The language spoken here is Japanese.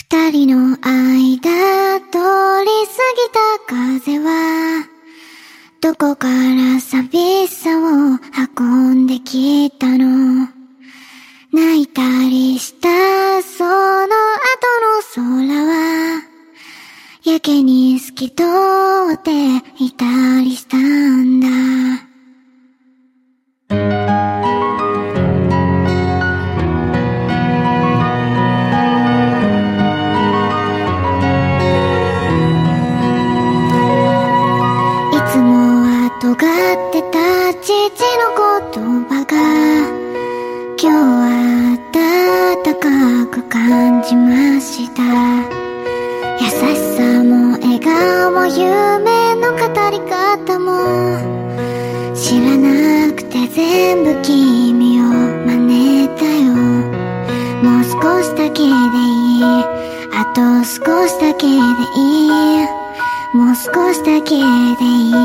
二人の間通り過ぎた風はどこから寂しさを運んできたの？泣いたりしたその後の空はやけに透き通っていたりしたんだ。く感じました。優しさも笑顔も夢の語り方も。知らなくて全部君を真似たよ。もう少しだけでいい。あと少しだけでいいもう少しだけでい。